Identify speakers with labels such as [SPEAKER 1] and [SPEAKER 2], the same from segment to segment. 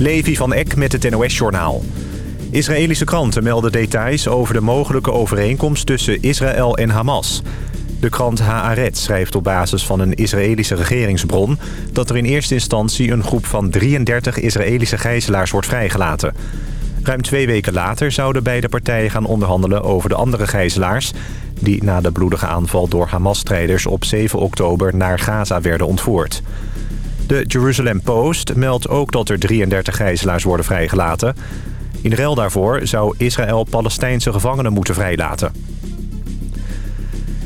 [SPEAKER 1] Levi van Eck met het NOS-journaal. Israëlische kranten melden details over de mogelijke overeenkomst tussen Israël en Hamas. De krant Haaretz schrijft op basis van een Israëlische regeringsbron... dat er in eerste instantie een groep van 33 Israëlische gijzelaars wordt vrijgelaten. Ruim twee weken later zouden beide partijen gaan onderhandelen over de andere gijzelaars... die na de bloedige aanval door Hamas-strijders op 7 oktober naar Gaza werden ontvoerd. De Jerusalem Post meldt ook dat er 33 gijzelaars worden vrijgelaten. In ruil daarvoor zou Israël Palestijnse gevangenen moeten vrijlaten.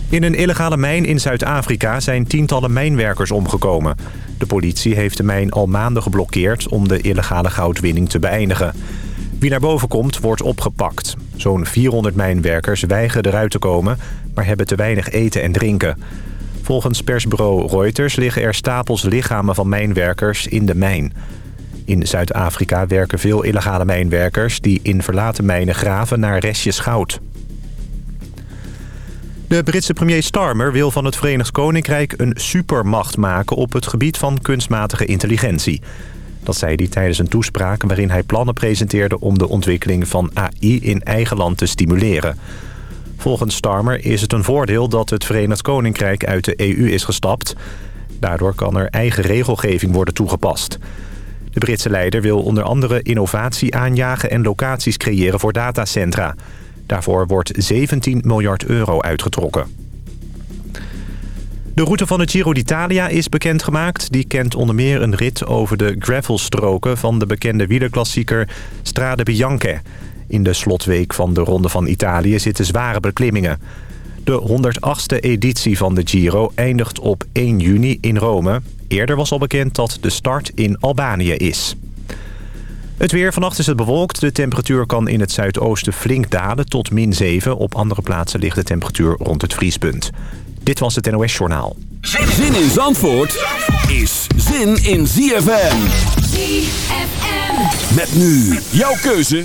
[SPEAKER 1] In een illegale mijn in Zuid-Afrika zijn tientallen mijnwerkers omgekomen. De politie heeft de mijn al maanden geblokkeerd om de illegale goudwinning te beëindigen. Wie naar boven komt, wordt opgepakt. Zo'n 400 mijnwerkers weigeren eruit te komen, maar hebben te weinig eten en drinken. Volgens persbureau Reuters liggen er stapels lichamen van mijnwerkers in de mijn. In Zuid-Afrika werken veel illegale mijnwerkers... die in verlaten mijnen graven naar restjes goud. De Britse premier Starmer wil van het Verenigd Koninkrijk... een supermacht maken op het gebied van kunstmatige intelligentie. Dat zei hij tijdens een toespraak waarin hij plannen presenteerde... om de ontwikkeling van AI in eigen land te stimuleren... Volgens Starmer is het een voordeel dat het Verenigd Koninkrijk uit de EU is gestapt. Daardoor kan er eigen regelgeving worden toegepast. De Britse leider wil onder andere innovatie aanjagen en locaties creëren voor datacentra. Daarvoor wordt 17 miljard euro uitgetrokken. De route van de Giro d'Italia is bekendgemaakt. Die kent onder meer een rit over de gravelstroken van de bekende wielerklassieker Strade Bianche... In de slotweek van de Ronde van Italië zitten zware beklimmingen. De 108e editie van de Giro eindigt op 1 juni in Rome. Eerder was al bekend dat de start in Albanië is. Het weer. Vannacht is het bewolkt. De temperatuur kan in het zuidoosten flink dalen tot min 7. Op andere plaatsen ligt de temperatuur rond het vriespunt. Dit was het NOS Journaal.
[SPEAKER 2] Zin in Zandvoort is zin in ZFM.
[SPEAKER 3] ZFM.
[SPEAKER 2] Met nu jouw keuze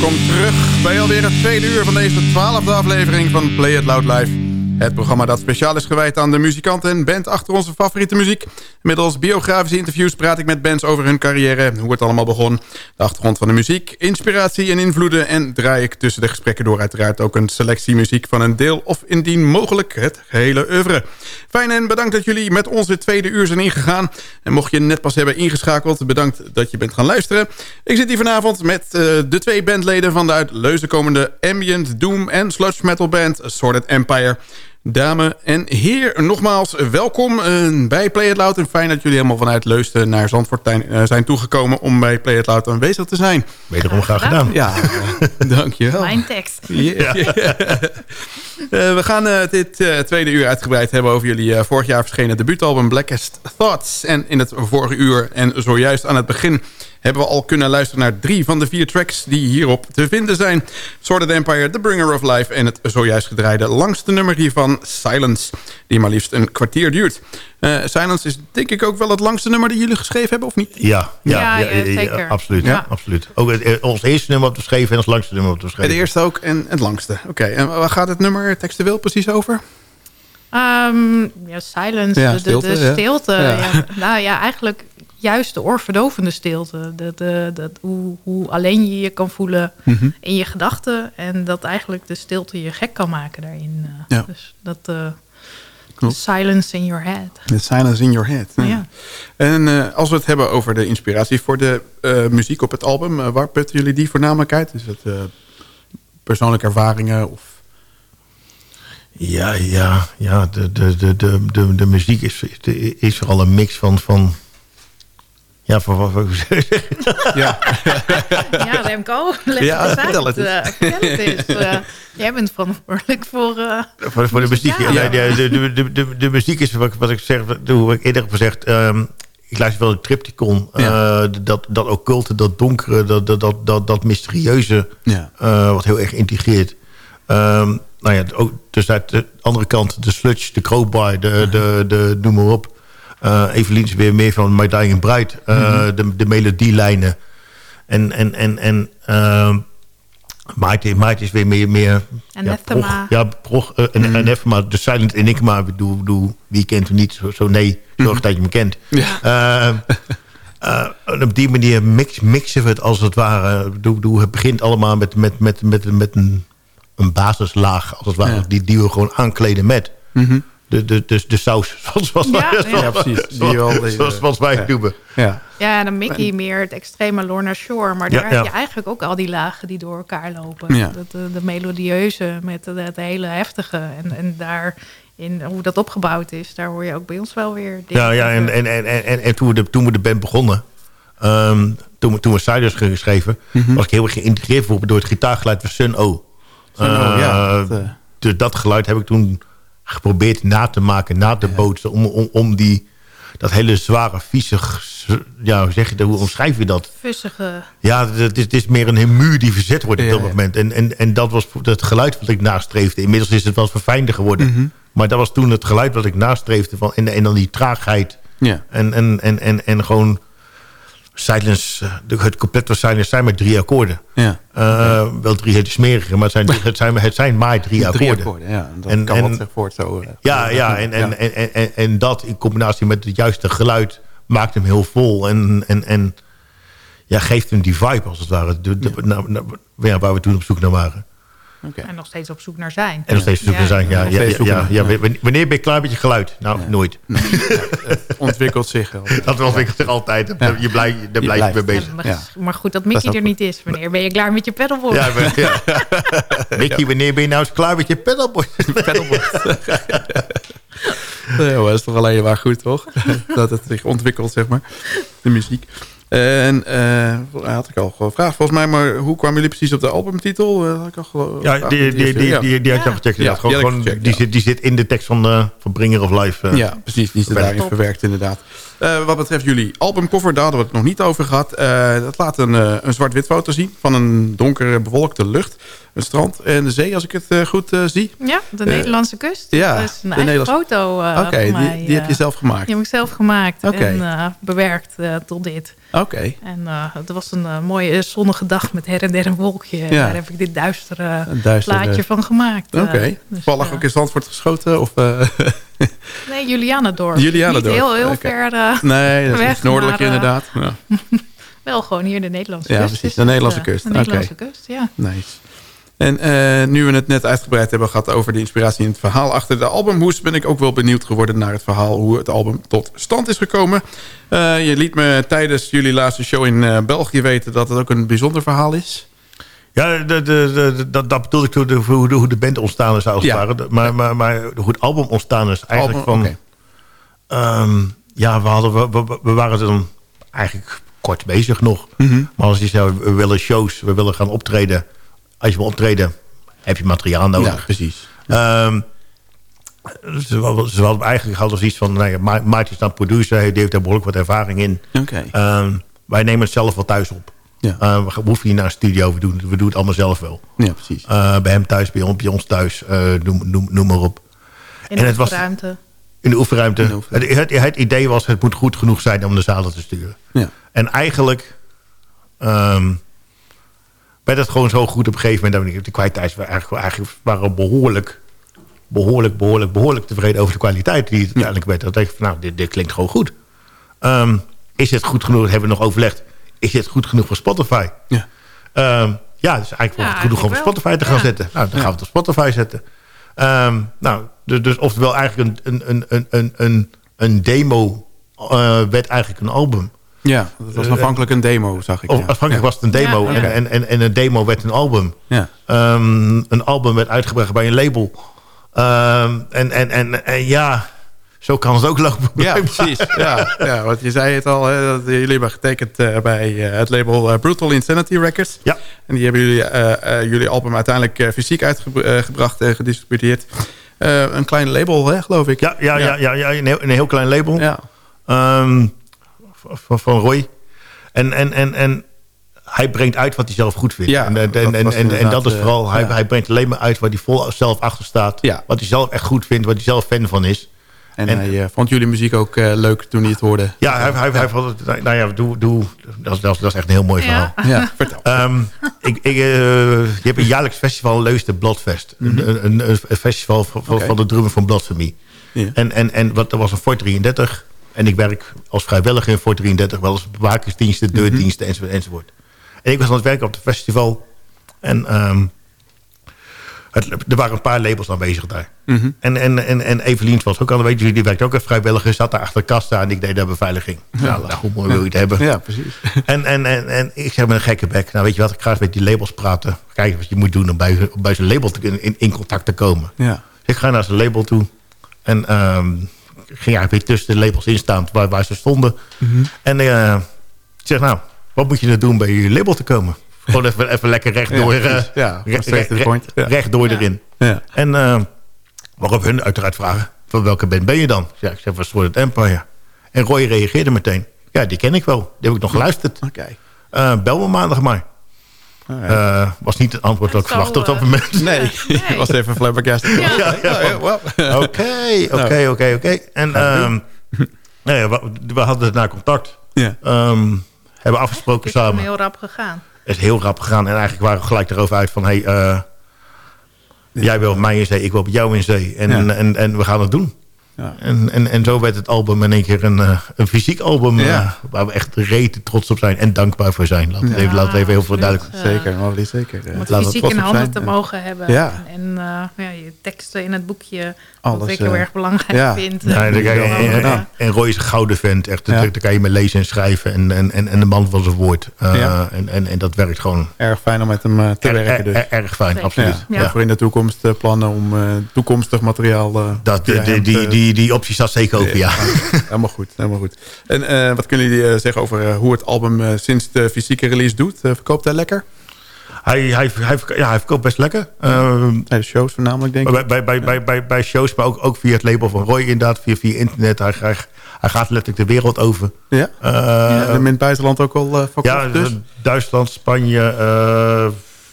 [SPEAKER 4] Welkom terug bij alweer het tweede uur van deze twaalfde aflevering van Play It Loud Live. Het programma dat speciaal is gewijd aan de muzikanten en band achter onze favoriete muziek. Middels biografische interviews praat ik met bands over hun carrière, hoe het allemaal begon, de achtergrond van de muziek, inspiratie en invloeden en draai ik tussen de gesprekken door uiteraard ook een selectie muziek van een deel of indien mogelijk het gehele oeuvre. Fijn en bedankt dat jullie met ons het tweede uur zijn ingegaan. En mocht je net pas hebben ingeschakeld, bedankt dat je bent gaan luisteren. Ik zit hier vanavond met uh, de twee bandleden van de uit Leuzen komende ambient, doom en sludge metal band Sworded Empire... Dame en heer, nogmaals welkom uh, bij Play It Loud. En fijn dat jullie helemaal vanuit Leusden naar Zandvoort uh, zijn toegekomen... om bij Play It Loud aanwezig te zijn.
[SPEAKER 5] Wederom graag gedaan.
[SPEAKER 4] Ja, dankjewel.
[SPEAKER 3] Mijn tekst.
[SPEAKER 4] Yeah. we gaan dit tweede uur uitgebreid hebben over jullie vorig jaar verschenen debuutalbum Blackest Thoughts. En in het vorige uur en zojuist aan het begin hebben we al kunnen luisteren naar drie van de vier tracks die hierop te vinden zijn. Sword Empire, The Bringer of Life en het zojuist gedraaide langste nummer hiervan, Silence, die maar liefst een kwartier duurt. Uh, Silence is denk ik ook wel het langste nummer dat jullie geschreven hebben, of niet?
[SPEAKER 6] Ja, ja, ja, ja, ja zeker. absoluut. Ja. absoluut. Ook het, eh, ons eerste nummer wat we schreven en ons langste nummer wat we schreven.
[SPEAKER 4] Het eerste ook en het langste. Oké, okay. en waar gaat het nummer textueel precies over?
[SPEAKER 3] Um, ja, silence, ja, stilte, de, de, de stilte. Ja. Nou ja, eigenlijk juist de oorverdovende stilte. De, de, de, hoe, hoe alleen je je kan voelen mm-hmm. in je gedachten. En dat eigenlijk de stilte je gek kan maken daarin. Uh, ja. Dus dat... Uh, silence in your head.
[SPEAKER 4] The silence in your head. Ja. En uh, als we het hebben over de inspiratie voor de uh, muziek op het album... Uh, waar putten jullie die voornamelijk uit? Is het persoonlijke ervaringen of...
[SPEAKER 6] Ja, ja, ja. De, de, de, de, de, de muziek is, is vooral een mix van... van ja, voor wat wil
[SPEAKER 3] Ja. ja, Remco, leg ja, het vertel het, uh, het eens. Uh, jij bent verantwoordelijk voor... Uh,
[SPEAKER 6] voor, voor de muziek. Ja. ja de, de, de, de, de, muziek is wat, wat ik zeg, hoe ik eerder heb gezegd... Um, ik luister wel de Tripticon. Ja. dat, dat occulte, dat donkere, dat, dat, dat, dat, dat mysterieuze... Ja. wat heel erg integreert. Um, nou ja, ook, dus uit de andere kant de sludge, de crowbar, de, de, de, noem maar op... Uh, Evelien is weer meer van My Dying Bride. Uh, mm -hmm. de, de melodielijnen. En, en, en, en uh, Maarten, Maarten is weer meer... meer
[SPEAKER 3] ja, prog,
[SPEAKER 6] ja, prog, uh, en, mm en maar de Silent Enigma. Ik bedoel, bedoel, wie kent hem niet? Zo, zo nee, zorg mm -hmm. dat je me kent. Ja. Uh, op die manier mix, mixen we het als het ware. Doe, doe, het begint allemaal met, met, met, met, met een, een basislaag, als het ware. Ja. Die, die we gewoon aankleden met. Mm -hmm de, de, de, de saus, zoals, zoals
[SPEAKER 3] ja,
[SPEAKER 6] wij, ja. ja, precies. Die al die, zoals, zoals wij het noemen.
[SPEAKER 3] Ja. ja, dan Mickey meer het extreme Lorna Shore. Maar daar heb je eigenlijk ook al die lagen die door elkaar lopen. Ja. De, de, de melodieuze met het hele heftige. En, en daar in hoe dat opgebouwd is, daar hoor je ook bij ons wel weer
[SPEAKER 6] Ja, ja en, en, en, en, en toen, we de, toen we de band begonnen... Um, toen, toen we Siders gingen geschreven... Mm -hmm. was ik heel erg geïntegreerd door het gitaargeluid van Sun O. Sun O, uh, ja. Dat, uh... Dus dat geluid heb ik toen geprobeerd na te maken, na te bootsen... om, om, om die, dat hele zware, viezig... Ja, hoe zeg je dat? Hoe omschrijf je dat?
[SPEAKER 3] Vussige.
[SPEAKER 6] Ja, het is, het is meer een muur die verzet wordt op dat moment. En, en, en dat was het geluid wat ik nastreefde. Inmiddels is het wel verfijnder geworden. Mhm. Maar dat was toen het geluid wat ik nastreefde. Van, en, en dan die traagheid. Ja. En, en, en, en, en gewoon Silence, eh, het couplet van Silence zijn maar drie akkoorden. Ja. Uh, wel drie hele smerige, maar het zijn, het zijn, het zijn maar drie, drie akkoorden. akkoorden.
[SPEAKER 4] ja. Dat en, kan en, wat voort zo.
[SPEAKER 6] Ja, ja, en, en, En, en, en, en, dat in combinatie met het juiste geluid maakt hem heel vol. En, en, en ja, geeft hem die vibe als het ware. De, de, ja. Nou, nou, ja, waar we toen op zoek naar waren.
[SPEAKER 3] Okay. En nog steeds op zoek naar zijn.
[SPEAKER 6] En nog steeds op zoek naar zijn, ja. ja, ja, ja, Wanneer ben je klaar met je geluid? Nou, nooit.
[SPEAKER 4] Nee. het ontwikkelt zich.
[SPEAKER 6] Dat ontwikkelt zich altijd. Je blijf, daar blijf je mee bezig.
[SPEAKER 3] Maar, maar, goed dat Mickey er niet is. Wanneer ben je klaar met je pedalboard? Ja, ja.
[SPEAKER 6] Mickey, wanneer ben je nou eens klaar met je pedalboard? pedalboard.
[SPEAKER 4] nee, dat is toch alleen maar goed, toch? dat het zich ontwikkelt, zeg maar. De muziek. En uh, had ik al gevraagd volgens mij, maar hoe kwamen jullie precies op de albumtitel? Uh, had ik al
[SPEAKER 6] ja, die, die, die, die, die, had je al gecheckt. Ja, gewoon, die, zit, die zit in de tekst van, uh, van Bringer of Life.
[SPEAKER 4] ja, precies. Die is daarin verwerkt inderdaad. Uh, wat betreft jullie albumcover, daar hadden we het nog niet over gehad. Uh, dat laat een, uh, een zwart-wit foto zien van een donkere bewolkte lucht. Een strand en de zee, als ik het goed zie.
[SPEAKER 3] Ja, de Nederlandse kust. Ja, dat is een de eigen foto
[SPEAKER 4] Oké, die, die heb je zelf gemaakt?
[SPEAKER 3] Die heb ik zelf gemaakt okay. en bewerkt tot dit.
[SPEAKER 4] Oké.
[SPEAKER 3] En het was een mooie zonnige dag met her en der een wolkje. Ja. Daar heb ik dit duistere, plaatje van gemaakt.
[SPEAKER 4] Oké. Okay. Dus, ook in Zandvoort geschoten? Of,
[SPEAKER 3] nee, Julianadorp.
[SPEAKER 4] Julianadorp.
[SPEAKER 3] Niet heel, heel ver
[SPEAKER 4] Nee, dat is noordelijk inderdaad. Ja.
[SPEAKER 3] Wel gewoon hier de Nederlandse
[SPEAKER 4] ja,
[SPEAKER 3] kust.
[SPEAKER 4] Ja, precies. De Nederlandse kust.
[SPEAKER 3] De Nederlandse kust, ja.
[SPEAKER 4] Nice. En uh, nu we het net uitgebreid hebben gehad over de inspiratie in het verhaal achter de albumhoes... ben ik ook wel benieuwd geworden naar het verhaal hoe het album tot stand is gekomen. Uh, je liet me tijdens jullie laatste show in uh, België weten dat het ook een bijzonder verhaal is.
[SPEAKER 6] Ja, de, de, de, dat, dat bedoel ik hoe de, hoe, de, band ontstaan is als ja. het Maar, maar, maar hoe het album ontstaan is eigenlijk album, van... Okay. Um, ja, we, hadden, we, we, we waren dan eigenlijk kort bezig nog. Mm -hmm. Maar als je zegt, we willen shows, we willen gaan optreden als je wil optreden, heb je materiaal nodig.
[SPEAKER 4] Ja, precies.
[SPEAKER 6] Um, ze, hadden eigenlijk hadden iets van... Nou ja, is dan producer, die heeft daar behoorlijk wat ervaring in.
[SPEAKER 4] Okay.
[SPEAKER 6] Um, wij nemen het zelf wel thuis op.
[SPEAKER 4] Ja.
[SPEAKER 6] Uh, we hoeven niet naar een studio, we doen, we doen het allemaal zelf wel.
[SPEAKER 4] Ja, precies.
[SPEAKER 6] Uh, bij hem thuis, bij ons, bij ons thuis, uh, noem, noem, noem, maar op.
[SPEAKER 3] In de en het oefenruimte. Was,
[SPEAKER 6] in de oefenruimte. In de oefenruimte. Het, het, het, idee was, het moet goed genoeg zijn om de zalen te sturen.
[SPEAKER 4] Ja.
[SPEAKER 6] En eigenlijk... Um, werd het gewoon zo goed op een gegeven moment... dat we de kwaliteit eigenlijk, eigenlijk waren behoorlijk, behoorlijk, behoorlijk, behoorlijk tevreden over de kwaliteit die het uiteindelijk werd. Dat denk ik van, nou, dit, dit klinkt gewoon goed. Um, is het goed genoeg, hebben we nog overlegd. Is dit goed genoeg voor Spotify?
[SPEAKER 4] Ja.
[SPEAKER 6] Um, ja, het is eigenlijk ja, genoeg om op Spotify te gaan ja. zetten. Nou, dan gaan we het op Spotify zetten. Um, nou, dus, dus oftewel eigenlijk een, een, een, een, een, een demo uh, werd eigenlijk een album.
[SPEAKER 4] Ja, dat was aanvankelijk een demo, zag ik.
[SPEAKER 6] Ja. Aanvankelijk was het een demo. En, en, en, en, een demo werd een album.
[SPEAKER 4] Ja.
[SPEAKER 6] Um, een album werd uitgebracht bij een label. Um, en, en, en, en, ja, zo kan het ook lopen.
[SPEAKER 4] Ja, precies. Ja, ja, want je zei het al, hè, dat jullie hebben getekend uh, bij uh, het label uh, Brutal Insanity Records.
[SPEAKER 6] Ja.
[SPEAKER 4] En die hebben jullie, jullie album uiteindelijk fysiek uitgebracht en gedistributeerd. een klein label, hè, geloof ik.
[SPEAKER 6] Ja, ja, ja. ja, ja, een, heel, een heel klein label.
[SPEAKER 4] Ja.
[SPEAKER 6] Um, van, van Roy. En, en, en, en hij brengt uit wat hij zelf goed vindt.
[SPEAKER 4] Ja,
[SPEAKER 6] en, en, en, en, en, en, dat is vooral, hij, ja. hij brengt alleen maar uit waar hij vol zelf achter staat.
[SPEAKER 4] Ja.
[SPEAKER 6] Wat hij zelf echt goed vindt, wat hij zelf fan van is.
[SPEAKER 4] En, en hij uh, vond jullie muziek ook uh, leuk toen hij het hoorde?
[SPEAKER 6] Ja, hij, hij, hij vond het, nou ja, doe, doe, dat, is, dat is echt een heel mooi verhaal.
[SPEAKER 4] Ja, vertel.
[SPEAKER 6] Um, ik, ik, uh, je hebt een jaarlijks festival, Leusden Bloodfest. Mm -hmm. een, een, een, festival van, okay. van de drummer van Blasphemy.
[SPEAKER 4] Ja.
[SPEAKER 6] En, en, en wat, er was een Fort 33... En ik werk als vrijwilliger in Fort 33, wel eens bewakingsdiensten, deurdiensten enzovoort, enzovoort. En ik was aan het werken op het festival. En um, het, er waren een paar labels aanwezig daar.
[SPEAKER 4] Mm -hmm.
[SPEAKER 6] En, en, en, en Evelien was ook al, weet je, die werkte ook als vrijwilliger. Zat daar achter de kast aan en ik deed daar beveiliging. Nou, nou, hoe mooi wil je het hebben?
[SPEAKER 4] Ja, precies.
[SPEAKER 6] En, en, en, en ik zeg met een gekke bek, nou weet je wat, ik ga eens met die labels praten. Kijken wat je moet doen om bij, bij zo'n label te, in, in contact te komen.
[SPEAKER 4] Ja.
[SPEAKER 6] Dus ik ga naar zijn label toe. En... Um, ging eigenlijk weer tussen de labels in staan waar, waar ze stonden.
[SPEAKER 4] Mm -hmm.
[SPEAKER 6] En uh, ik zeg, nou, wat moet je er doen bij je label te komen? Gewoon even, even lekker rechtdoor,
[SPEAKER 4] ja,
[SPEAKER 6] uh,
[SPEAKER 4] ja,
[SPEAKER 6] recht, recht, recht, ja. rechtdoor erin.
[SPEAKER 4] Ja.
[SPEAKER 6] En uh, waarop hun uiteraard vragen, van welke band ben je dan? Ja, ik zeg, van Sword Empire. En Roy reageerde meteen, ja, die ken ik wel. Die heb ik nog geluisterd.
[SPEAKER 4] Okay.
[SPEAKER 6] bel me maandag maar. Uh, was niet het antwoord dat ik verwachtte op dat moment.
[SPEAKER 4] Nee, nee. was even flabbergasted.
[SPEAKER 6] Oké, oké, oké, oké. En um, nee, we, we, hadden naar contact.
[SPEAKER 4] Ja.
[SPEAKER 6] Um, hebben afgesproken samen.
[SPEAKER 3] Het is heel rap gegaan.
[SPEAKER 6] Het is heel rap gegaan. En eigenlijk waren we gelijk erover uit van... Hey, uh, jij wil op mij in zee, ik wil op jou in zee. En, ja. en, en, en we gaan het doen.
[SPEAKER 4] Ja.
[SPEAKER 6] En, en, en zo werd het album in één keer een, uh, een fysiek album...
[SPEAKER 4] Ja.
[SPEAKER 6] Uh, waar we echt reten trots op zijn en dankbaar voor zijn. Laat het
[SPEAKER 3] Ja,
[SPEAKER 6] even, laat het even heel veel duidelijk
[SPEAKER 4] Zeker, maar niet zeker.
[SPEAKER 3] Om het fysiek in handen te mogen hebben.
[SPEAKER 4] Ja.
[SPEAKER 3] En uh, ja, je teksten in het boekje,
[SPEAKER 4] Alles,
[SPEAKER 3] wat ik heel
[SPEAKER 4] eh,
[SPEAKER 3] erg belangrijk
[SPEAKER 4] ja.
[SPEAKER 3] vind.
[SPEAKER 6] Nee,
[SPEAKER 3] En, eh,
[SPEAKER 6] Roy is een gouden vent. Echt,
[SPEAKER 4] Ja.
[SPEAKER 6] daar, kan je mee lezen en schrijven. En, en, en, en de man van zijn woord. Uh,
[SPEAKER 4] Ja.
[SPEAKER 6] en, en, en dat werkt gewoon
[SPEAKER 4] Erg fijn om met hem eh, te werken. Dus.
[SPEAKER 6] erg, erg fijn,
[SPEAKER 3] Zeker.
[SPEAKER 6] absoluut.
[SPEAKER 4] Ja.
[SPEAKER 6] Ja.
[SPEAKER 4] Voor in de toekomst eh, plannen om eh, toekomstig materiaal... eh,
[SPEAKER 6] Dat, die, die,
[SPEAKER 4] te-
[SPEAKER 6] die, die optie staat zeker open, ja.
[SPEAKER 4] helemaal goed, helemaal goed. En eh, wat kunnen jullie eh, zeggen over eh, hoe het album eh, sinds de fysieke release doet? Eh, verkoopt hij lekker?
[SPEAKER 6] Hij, hij, hij, ja, hij verkoopt best lekker. Ehm,
[SPEAKER 4] Bij de shows voornamelijk, denk ik.
[SPEAKER 6] bij, bij, bij, bij, bij, shows, maar ook, ook via het label van Roy inderdaad. Via, via internet. Hij, hij, hij gaat letterlijk de wereld over.
[SPEAKER 4] Ja?
[SPEAKER 6] Eh,
[SPEAKER 4] ja, in het buitenland ook al uh, verkocht
[SPEAKER 6] ja,
[SPEAKER 4] dus?
[SPEAKER 6] Duitsland, Spanje, eh,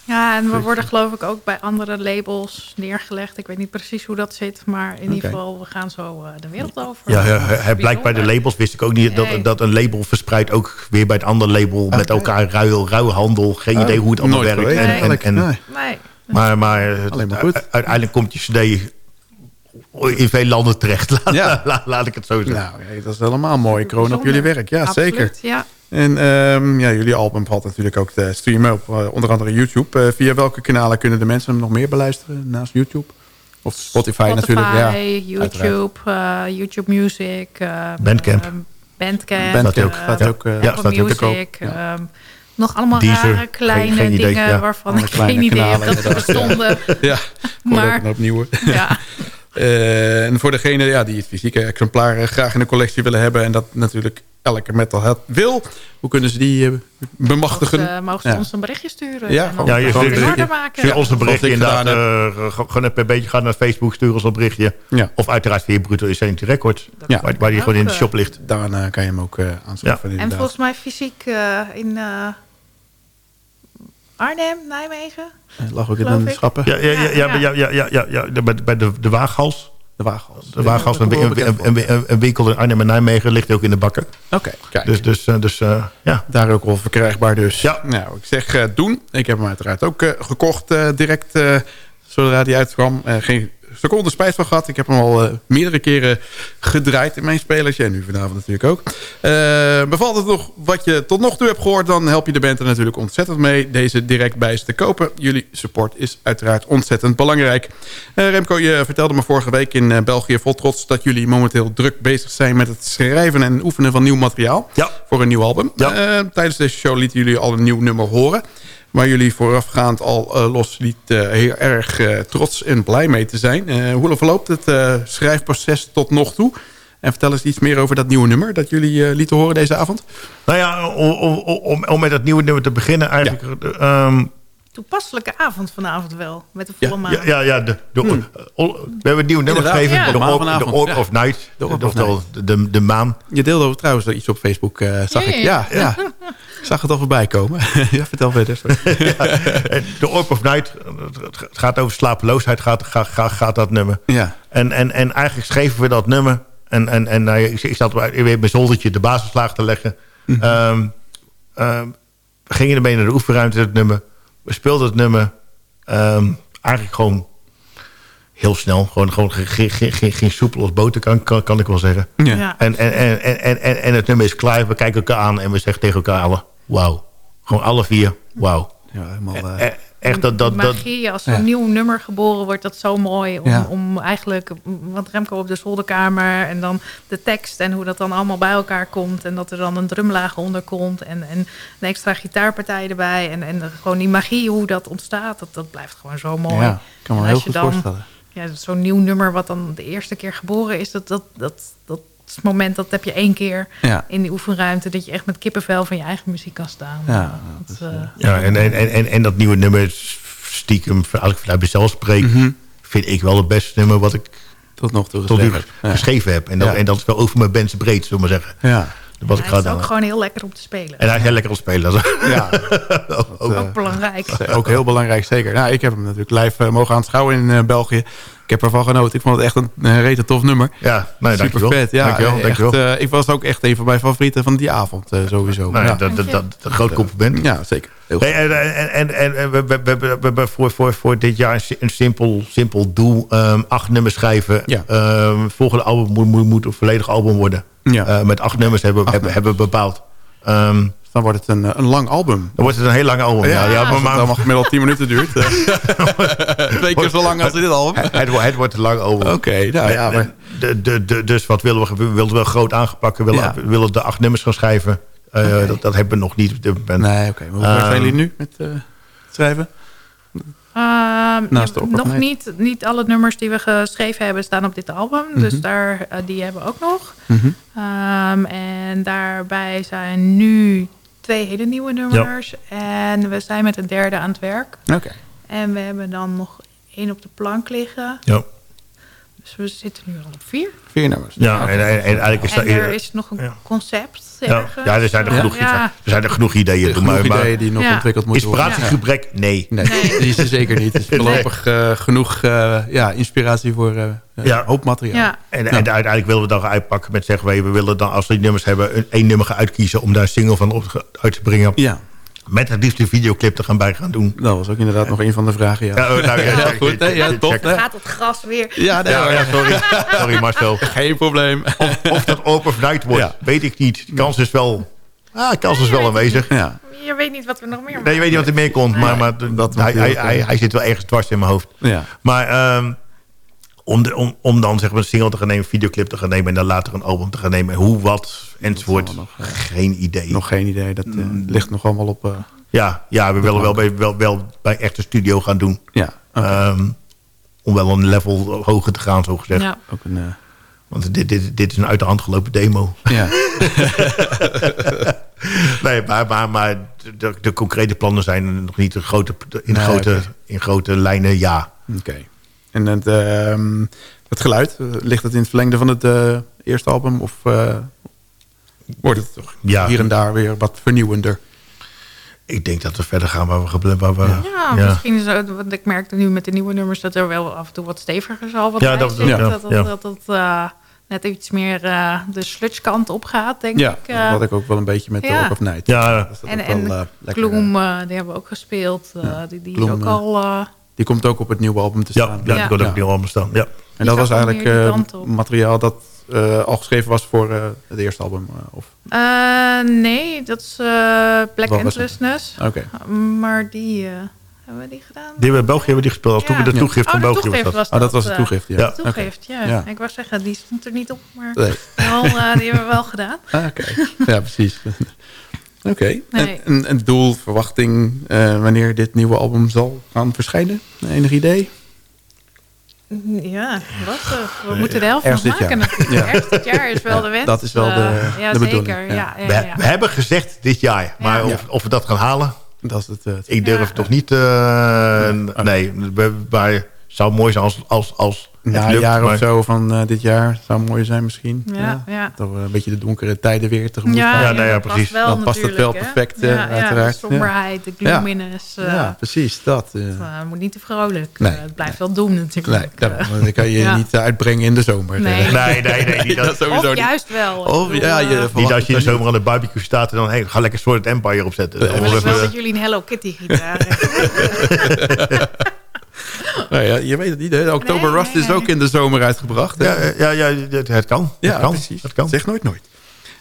[SPEAKER 3] Ja, en we worden geloof ik ook bij andere labels neergelegd. Ik weet niet precies hoe dat zit, maar in ieder geval, we gaan zo de wereld over.
[SPEAKER 6] Ja, ja blijkt bij de labels wist ik ook niet dat, dat een label verspreidt ook weer bij het andere label met elkaar ruil, ruilhandel. Geen idee hoe het allemaal werkt. En, en, nee. nee. Maar, maar, uiteindelijk komt je cd in veel landen terecht. Laat, laat, ik het zo zeggen.
[SPEAKER 4] Nou, dat is helemaal mooi. Kroon op jullie werk. Ja, zeker. Ja. En um, ja, jullie album valt natuurlijk ook te streamen op uh, onder andere YouTube. Uh, via welke kanalen kunnen de mensen hem nog meer beluisteren naast YouTube? Of Spotify, Spotify natuurlijk. Ja,
[SPEAKER 3] YouTube, uh, YouTube Music.
[SPEAKER 6] Bandcamp.
[SPEAKER 3] Bandcamp.
[SPEAKER 4] Bandcamp ook. Staat ook
[SPEAKER 3] ja, staat Music. Ook. Um, nog allemaal Deezer, rare kleine geen, geen dingen ja. waarvan ik geen idee heb dat ze bestonden.
[SPEAKER 4] ja, maar opnieuw. Ja. Uh, en voor degene ja, die het fysieke exemplaar graag in de collectie willen hebben... en dat natuurlijk elke metalhead wil. Hoe kunnen ze die uh, bemachtigen?
[SPEAKER 3] Mogen, uh, mogen ze ons een berichtje sturen?
[SPEAKER 6] Ja, ja je stuurt stuur ons een berichtje inderdaad. Uh, gewoon per beetje gaan naar Facebook, stuur ons een berichtje. Ja. Of uiteraard via Bruto Insanity Records. Ja. Waar, waar die gewoon in de shop ligt.
[SPEAKER 4] Daarna kan je hem ook aanschaffen.
[SPEAKER 3] Ja. En volgens mij fysiek in Arnhem, Nijmegen.
[SPEAKER 4] Eh, lag ook in de schappen.
[SPEAKER 6] Ja, ja, ja, ja, ja, ja, bij de, de Waaghals.
[SPEAKER 4] De Waaghals.
[SPEAKER 6] De Een, winkel in Arnhem en Nijmegen ligt ook in de bakken.
[SPEAKER 4] Oké.
[SPEAKER 6] Dus, dus, eh, dus eh, ja.
[SPEAKER 4] Daar ook al verkrijgbaar dus. Ja. Nou, ik zeg doen. Ik heb hem uiteraard ook gekocht direct zodra die uitkwam. Ging seconde spijt van gehad. Ik heb hem al uh, meerdere keren gedraaid in mijn spelertje. En nu vanavond natuurlijk ook. Uh, bevalt het nog wat je tot nog toe hebt gehoord... dan help je de band er natuurlijk ontzettend mee... deze direct bij ze te kopen. Jullie support is uiteraard ontzettend belangrijk. Uh, Remco, je vertelde me vorige week in België vol trots... dat jullie momenteel druk bezig zijn met het schrijven en oefenen van nieuw materiaal...
[SPEAKER 6] Ja.
[SPEAKER 4] voor een nieuw album. Ja. tijdens deze show lieten jullie al een nieuw nummer horen waar jullie voorafgaand al uh, los liet uh, heel erg uh, trots en blij mee te zijn. hoe verloopt het schrijfproces tot nog toe? En vertel eens iets meer over dat nieuwe nummer dat jullie lieten horen deze avond.
[SPEAKER 6] Nou ja, om, om, om met dat nieuwe nummer te beginnen eigenlijk... Ja. Um,
[SPEAKER 3] toepasselijke avond vanavond wel, met de volle maan.
[SPEAKER 6] Ja, ja, ja de, de, hmm. we hebben een nieuw nummer gegeven, ja. de, de, Orb of Night, de, of de, de, maan.
[SPEAKER 4] Je deelde over trouwens iets op Facebook, uh, zag ik. Ja, ja. Ik zag het al voorbij komen. ja, vertel verder.
[SPEAKER 6] de Orb of Night, het gaat over slapeloosheid, gaat, gaat, gaat, gaat dat nummer.
[SPEAKER 4] Ja.
[SPEAKER 6] En, en, en eigenlijk schreven we dat nummer. En, en, en nou, ik, ik zat weer mijn zoldertje de basislaag te leggen. Mm -hmm. um, um, we gingen ermee naar de oefenruimte, het nummer we speelden het nummer um, eigenlijk gewoon heel snel. Gewoon, gewoon geen, geen, geen, geen soepel als boter, kan, kan, kan ik wel zeggen. Ja. En, en, en, en, en, en het nummer is klaar. We kijken elkaar aan en we zeggen tegen elkaar alle... Wauw. Gewoon alle vier. Wauw.
[SPEAKER 4] Ja, helemaal... Uh
[SPEAKER 6] echt dat, dat,
[SPEAKER 3] magie, als een nieuw nummer geboren wordt, dat zo mooi. Om, om eigenlijk, wat Remco op de zolderkamer en dan de tekst en hoe dat dan allemaal bij elkaar komt. En dat er dan een drumlaag onder komt en, en een extra gitaarpartij erbij. En, en gewoon die magie, hoe dat ontstaat, dat, dat blijft gewoon zo mooi. Ja,
[SPEAKER 4] kan me heel goed dan, voorstellen.
[SPEAKER 3] Ja, zo'n nieuw nummer wat dan de eerste keer geboren is, dat, dat, dat, dat het moment dat heb je één keer in die oefenruimte... dat je echt met kippenvel van je eigen muziek kan staan.
[SPEAKER 6] Ja, dat, uh, ja en, en, en, en dat nieuwe nummer, stiekem, als ik vanuit mezelf spreek... Mm -hmm. vind ik wel het beste nummer wat ik
[SPEAKER 4] tot nog toe
[SPEAKER 6] tot geschreven, heb. geschreven heb. En dat, en dat is wel over mijn bandse breed, zullen we maar zeggen.
[SPEAKER 4] Ja.
[SPEAKER 3] Wat ik ga is ook gewoon heel lekker om te spelen.
[SPEAKER 6] En hij is heel lekker om te spelen.
[SPEAKER 3] Ja. ook, ook, belangrijk.
[SPEAKER 4] Ook heel belangrijk, zeker. Nou, ik heb hem natuurlijk live uh, mogen aanschouwen in uh, België. Ik heb ervan genoten. Ik vond het echt een, een rete tof nummer.
[SPEAKER 6] Ja, nee,
[SPEAKER 4] Super
[SPEAKER 6] dankjewel.
[SPEAKER 4] vet. Ja,
[SPEAKER 6] dankjewel,
[SPEAKER 4] echt, dankjewel. Uh, ik was ook echt een van mijn favorieten van die avond, uh, sowieso.
[SPEAKER 6] Nou, ja. dat, dat, dat, dat, groot compliment.
[SPEAKER 4] Ja, zeker.
[SPEAKER 6] En en, en, en we, we, we, we hebben voor, voor, voor dit jaar een simpel, simpel doel. Um, acht nummers schrijven. Ja. Um, volgende album moet, moet, moet een volledig album worden. Ja. Uh, met acht nummers hebben, acht hebben, hebben we bepaald. Um,
[SPEAKER 4] dan wordt het een, een lang album.
[SPEAKER 6] Dan wordt het een heel lang album. Ja, ja, ja
[SPEAKER 4] maar, mag gemiddeld 10 minuten duurt. Twee keer zo lang als dit album.
[SPEAKER 6] Het, het, het wordt een lang album.
[SPEAKER 4] Oké, okay, nou ja. Maar...
[SPEAKER 6] De, de, de, dus wat willen we? We willen wel groot aangepakt. We willen, ja. we willen de acht nummers gaan schrijven. Uh, okay. dat, dat, hebben we nog niet.
[SPEAKER 4] Ben, nee, oké. Okay. Hoe um, zijn jullie nu met uh, schrijven?
[SPEAKER 3] Um, Naast de nog niet, niet alle nummers die we geschreven hebben staan op dit album. Mm -hmm. Dus daar, uh, die hebben we ook nog. Mm -hmm. um, en daarbij zijn nu twee hele nieuwe nummers. En we zijn met een derde aan het werk.
[SPEAKER 4] Oké.
[SPEAKER 3] En we hebben dan nog één op de plank liggen.
[SPEAKER 6] Ja.
[SPEAKER 3] Dus we zitten nu al op vier.
[SPEAKER 4] Vier nummers.
[SPEAKER 6] Ja, en, en, eigenlijk is
[SPEAKER 3] en er is nog een concept
[SPEAKER 6] ja, ja, er zijn er, genoeg, ja. er zijn er genoeg ideeën.
[SPEAKER 4] Er genoeg maar, ideeën die nog ontwikkeld moeten
[SPEAKER 6] worden. Inspiratiegebrek? Nee.
[SPEAKER 4] nee. Nee, die is er zeker niet. Het is voorlopig uh, genoeg uh, ja, inspiratie voor uh, ja. hoop materiaal.
[SPEAKER 6] En, en, uiteindelijk willen we dan uitpakken met zeggen... we willen dan als we die nummers hebben... een, één nummer gaan uitkiezen om daar een single van op, uit te brengen.
[SPEAKER 4] Ja.
[SPEAKER 6] Met het liefst een videoclip te gaan bij gaan doen.
[SPEAKER 4] Dat was ook inderdaad nog een van de vragen. Ja, ja, oh, nou, ja,
[SPEAKER 3] goed. Hè? Ja, hè? Gaat het gras weer?
[SPEAKER 6] Ja, nee, ja, sorry. sorry Marcel.
[SPEAKER 4] Geen probleem.
[SPEAKER 6] Of, of dat open vanuit wordt, weet ik niet. De kans is wel, ah, de kans is wel aanwezig.
[SPEAKER 3] Ja. Je weet niet wat er nog meer
[SPEAKER 6] Nee, je weet niet wat er meer komt. Maar, maar dat, hij, hij, hij, hij, zit wel ergens dwars in mijn hoofd.
[SPEAKER 4] Ja.
[SPEAKER 6] Maar um, om, de, om, om dan zeg maar, een single te gaan nemen, een videoclip te gaan nemen... en dan later een album te gaan nemen. Hoe, wat, enzovoort. Nog, geen idee.
[SPEAKER 4] Nog geen idee. Dat uh, ligt nog allemaal op... Uh,
[SPEAKER 6] ja, ja we willen wel bij, wel, wel bij echte studio gaan doen.
[SPEAKER 4] Ja,
[SPEAKER 6] um, om wel een level hoger te gaan, zo gezegd.
[SPEAKER 3] Ja.
[SPEAKER 4] Ook een, uh...
[SPEAKER 6] Want dit, dit, dit is een uit de hand gelopen demo.
[SPEAKER 4] Ja.
[SPEAKER 6] nee, maar, maar, maar de, de, concrete plannen zijn nog niet in grote, in, grote, okay. in grote lijnen, ja.
[SPEAKER 4] Oké. Okay. En het, uh, het geluid, ligt het in het verlengde van het uh, eerste album? Of uh, wordt het toch ja. hier en daar weer wat vernieuwender?
[SPEAKER 6] Ik denk dat we verder gaan waar we... Waar we
[SPEAKER 3] ja, ja, misschien is het, want ik merkte nu met de nieuwe nummers... dat er wel af en toe wat steviger zal wat
[SPEAKER 6] ja, dat,
[SPEAKER 3] ja. dat, dat, ja. dat, dat uh, net iets meer uh, de sludge kant op gaat, denk
[SPEAKER 4] ja,
[SPEAKER 3] ik.
[SPEAKER 4] Uh, wat ik ook wel een beetje met ja. de of Night.
[SPEAKER 6] Ja,
[SPEAKER 3] en, en wel, Gloom, die hebben we ook gespeeld. die die Gloom, ook al...
[SPEAKER 4] die komt ook op het nieuwe album te staan.
[SPEAKER 6] Ja, die komt ook op het nieuwe album te staan, ja.
[SPEAKER 4] En dat was eigenlijk materiaal dat uh, al geschreven was voor uh, het eerste album? Uh, of?
[SPEAKER 3] nee, dat is Black Endlessness.
[SPEAKER 4] Oké.
[SPEAKER 3] Okay. Maar die hebben we die gedaan.
[SPEAKER 6] Die hebben België hebben die gespeeld. Ja. Toen we de toegift van
[SPEAKER 3] oh,
[SPEAKER 6] België
[SPEAKER 3] was dat.
[SPEAKER 4] Was dat. Oh, dat was de toegift, ja.
[SPEAKER 3] ja. De toegift, okay. ja. ja. Ik wou zeggen, die stond er niet op, maar nee. wel, die hebben we wel gedaan.
[SPEAKER 4] Ah, Oké, okay. ja precies. Oké, okay. nee. en, en, doel, verwachting, wanneer dit nieuwe album zal gaan verschijnen? Enig idee?
[SPEAKER 3] Ja, wat, uh, we moeten de helft nog maken. Ja. Ergens dit jaar is wel de wens.
[SPEAKER 4] Dat is wel de, uh,
[SPEAKER 3] ja,
[SPEAKER 4] de
[SPEAKER 3] zeker. Ja. Ja,
[SPEAKER 6] we, we, hebben gezegd dit jaar. Maar of, of, we dat gaan halen...
[SPEAKER 4] Dat is het, uh,
[SPEAKER 6] ik durf toch niet... nee, het zou mooi zijn als, als, als
[SPEAKER 4] na een jaar of zo van uh, dit jaar zou mooi zijn misschien.
[SPEAKER 3] Ja, ja. ja.
[SPEAKER 4] Dat we een beetje de donkere tijden weer tegemoet
[SPEAKER 3] ja,
[SPEAKER 4] gaan.
[SPEAKER 6] Ja, nou ja, precies.
[SPEAKER 3] Wel
[SPEAKER 4] dan past het wel perfect,
[SPEAKER 3] hè? Ja,
[SPEAKER 4] uiteraard.
[SPEAKER 3] de somberheid, de gloominess.
[SPEAKER 4] Ja, ja precies, dat. Uh.
[SPEAKER 3] Het uh, moet niet te vrolijk. Nee, het blijft wel doen natuurlijk.
[SPEAKER 4] Nee, dan kan je niet uitbrengen in de zomer.
[SPEAKER 3] Nee,
[SPEAKER 6] nee, nee. nee niet
[SPEAKER 3] dat, sowieso of juist wel.
[SPEAKER 6] Of, ja, je, niet als je in de zomer aan de barbecue staat en dan hey, ga lekker Sword Empire opzetten.
[SPEAKER 3] Wil ik wel dat jullie een Hello Kitty gitaar
[SPEAKER 4] nou ja, je weet het niet. Hè? Oktober nee, Rust nee, is ook in de zomer uitgebracht.
[SPEAKER 6] Ja, ja, ja, het kan.
[SPEAKER 4] Ja,
[SPEAKER 6] het kan.
[SPEAKER 4] precies.
[SPEAKER 6] Het kan.
[SPEAKER 4] Zeg nooit nooit.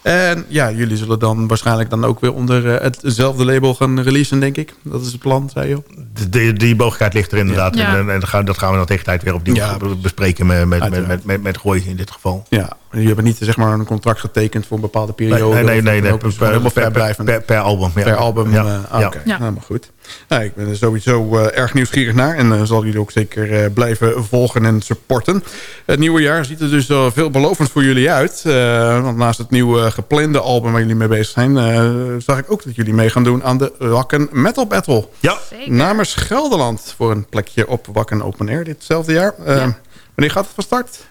[SPEAKER 4] En ja, jullie zullen dan waarschijnlijk dan ook weer onder uh, hetzelfde label gaan releasen, denk ik. Dat is het plan, zei je.
[SPEAKER 6] Die, die mogelijkheid ligt er inderdaad. Ja. En, en dat, gaan, dat gaan we dan tegen tijd weer opnieuw ja, bespreken met, met, met, met, met, met Gooi in dit geval.
[SPEAKER 4] Ja, jullie hebben niet zeg maar, een contract getekend voor een bepaalde periode?
[SPEAKER 6] Nee, nee, nee. nee, nee per, per, per, per, album. Ja.
[SPEAKER 4] Per album, ja. Uh, Oké, okay. ja. nou, maar goed. Nou, ik ben er sowieso uh, erg nieuwsgierig naar. En uh, zal jullie ook zeker uh, blijven volgen en supporten. Het nieuwe jaar ziet er dus veelbelovend voor jullie uit. want naast het nieuwe geplande album waar jullie mee bezig zijn... zag ik ook dat jullie mee gaan doen aan de Wakken Metal Battle.
[SPEAKER 6] Ja.
[SPEAKER 3] Zeker.
[SPEAKER 4] Namens Gelderland voor een plekje op Wakken Open Air ditzelfde jaar. Ja. Wanneer gaat het van start?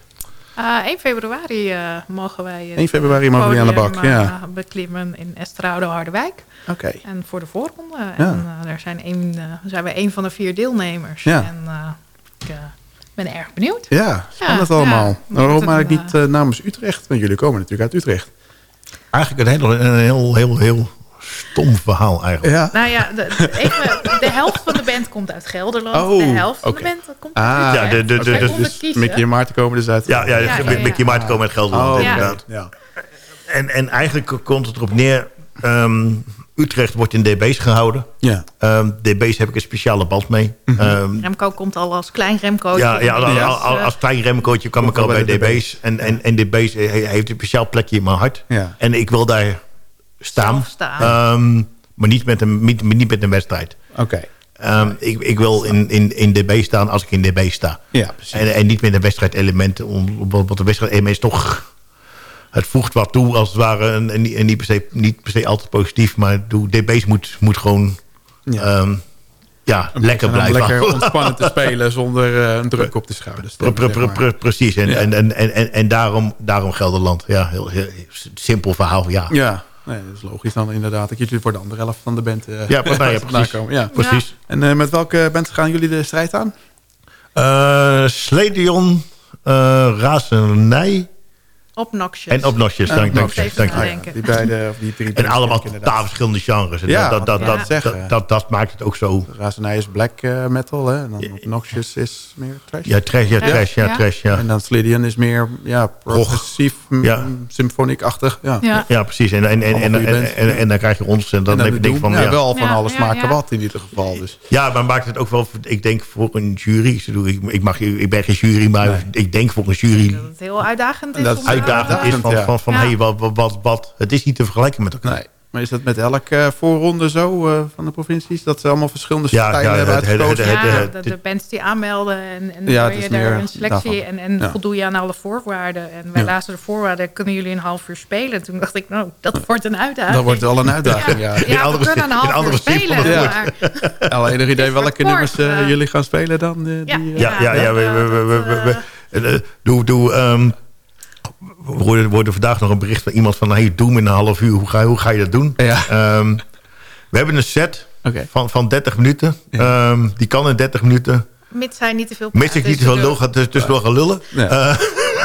[SPEAKER 3] Uh, 1 februari uh, mogen wij...
[SPEAKER 4] 1 februari mogen we aan de bak, ja.
[SPEAKER 3] beklimmen in Estrade Harderwijk.
[SPEAKER 4] Oké. Okay.
[SPEAKER 3] En voor de voorronde. Ja. En uh, daar zijn, een, zijn we een van de vier deelnemers.
[SPEAKER 4] Ja.
[SPEAKER 3] En ik ben erg benieuwd.
[SPEAKER 4] Ja, spannend ja, allemaal. Ja, Waarom eigenlijk niet namens Utrecht? Want jullie komen natuurlijk uit Utrecht.
[SPEAKER 6] Eigenlijk een heel, een heel, heel, heel stom verhaal eigenlijk.
[SPEAKER 4] Ja.
[SPEAKER 3] Nou ja, de, even, de helft van de band komt uit Gelderland. Oh, de helft van okay. de band komt uit
[SPEAKER 4] ah,
[SPEAKER 6] Ja, de, de, de,
[SPEAKER 4] dus, dus Mickey en Maarten komen dus uit
[SPEAKER 6] Ja, ja, ja, ja, ja Mickey en Maarten komen uit Gelderland,
[SPEAKER 4] oh,
[SPEAKER 6] inderdaad.
[SPEAKER 4] Ja.
[SPEAKER 6] En, en eigenlijk komt het erop neer... Um, Utrecht wordt in DB's gehouden.
[SPEAKER 4] Ja.
[SPEAKER 6] Um, DB's heb ik een speciale band mee.
[SPEAKER 3] Mm -hmm. um, Remco komt al als klein Remcootje.
[SPEAKER 6] Ja, ja, al, al, al, als klein Remcootje kwam ik al bij DB's. En, en, en DB's heeft een speciaal plekje in mijn hart.
[SPEAKER 4] Ja.
[SPEAKER 6] En ik wil daar staan.
[SPEAKER 3] staan.
[SPEAKER 6] Um, maar niet met een, niet, niet met een wedstrijd.
[SPEAKER 4] Oké. Okay.
[SPEAKER 6] Um, ik, ik wil in, in, in DB staan als ik in DB sta.
[SPEAKER 4] Ja, precies.
[SPEAKER 6] En, en niet met een wedstrijdelement. Want de wedstrijdelement is toch... Het voegt wat toe als het ware. En, en, en niet, per se, niet per se altijd positief. Maar DB's moet, moet gewoon... Ja. Um, ja, lekker blijven
[SPEAKER 4] Lekker ontspannen te spelen zonder een druk op de schouders.
[SPEAKER 6] precies, en, en, en, en, en daarom, daarom Gelderland. Ja, heel, heel, simpel verhaal, ja.
[SPEAKER 4] Ja, Nee, dat is logisch dan inderdaad. Dat jullie voor de andere helft van de band uh,
[SPEAKER 6] ja, ja, precies.
[SPEAKER 4] komen. Ja. precies. En uh, met welke band gaan jullie de strijd aan?
[SPEAKER 6] Uh, Sledion, Razernij
[SPEAKER 3] Obnoxious.
[SPEAKER 6] En Obnoxious, dank, dank, dank
[SPEAKER 3] je.
[SPEAKER 4] Die beide, of die drie
[SPEAKER 6] en allemaal totaal verschillende genres.
[SPEAKER 4] Ja,
[SPEAKER 6] dat, dat, dat, dat, dat, dat, maakt het ook zo.
[SPEAKER 4] Razernij is black uh, metal, hè? En dan Obnoxious is meer trash.
[SPEAKER 6] Ja, trash, ja, trash, ja, trash, ja.
[SPEAKER 4] En dan Slidian is meer ja, progressief, ja. symfoniek-achtig. Ja.
[SPEAKER 6] Ja. ja, precies. En, en, en, en, en, en, en dan krijg je ons en dan, heb je denk van...
[SPEAKER 4] Ja, wel van alles maken wat in ieder geval. Dus.
[SPEAKER 6] Ja, maar maakt het ook wel, ik denk voor een jury... Ik, ik, mag, ik ben geen jury, maar ik denk voor een jury... Dat
[SPEAKER 3] het heel uitdagend is.
[SPEAKER 6] Dat het uitdagend is van van, van hey, wat, wat, wat, het is niet te vergelijken met elkaar.
[SPEAKER 4] Nee. Maar is dat met elke voorronde zo uh, van de provincies? Dat ze allemaal verschillende stijlen ja, hebben uitgekozen?
[SPEAKER 3] Ja, de, de bands die aanmelden en, en ja, je daar een selectie en, en voldoe je aan alle voorwaarden. En wij lazen de voorwaarden, kunnen jullie een half uur spelen? Toen dacht ik, nou, dat wordt een uitdaging.
[SPEAKER 4] Dat wordt wel een uitdaging, ja.
[SPEAKER 3] Ja, we kunnen een half uur spelen. Ja.
[SPEAKER 4] Al enig idee welke nummers uh, jullie gaan spelen dan? Uh,
[SPEAKER 6] die, ja, ja, ja, we, we, we, we, doe, doe um, we hoorden, worden vandaag nog een bericht van iemand van... hey, doe me in een half uur, hoe ga, hoe ga je dat doen? Ja. Um, we hebben een set okay. van, van 30 minuten. Ja. Um, die kan in 30 minuten.
[SPEAKER 3] Mits hij niet te veel
[SPEAKER 6] praat. Mits ik niet te veel lul gaat tussendoor gaan lullen. Ja. Uh,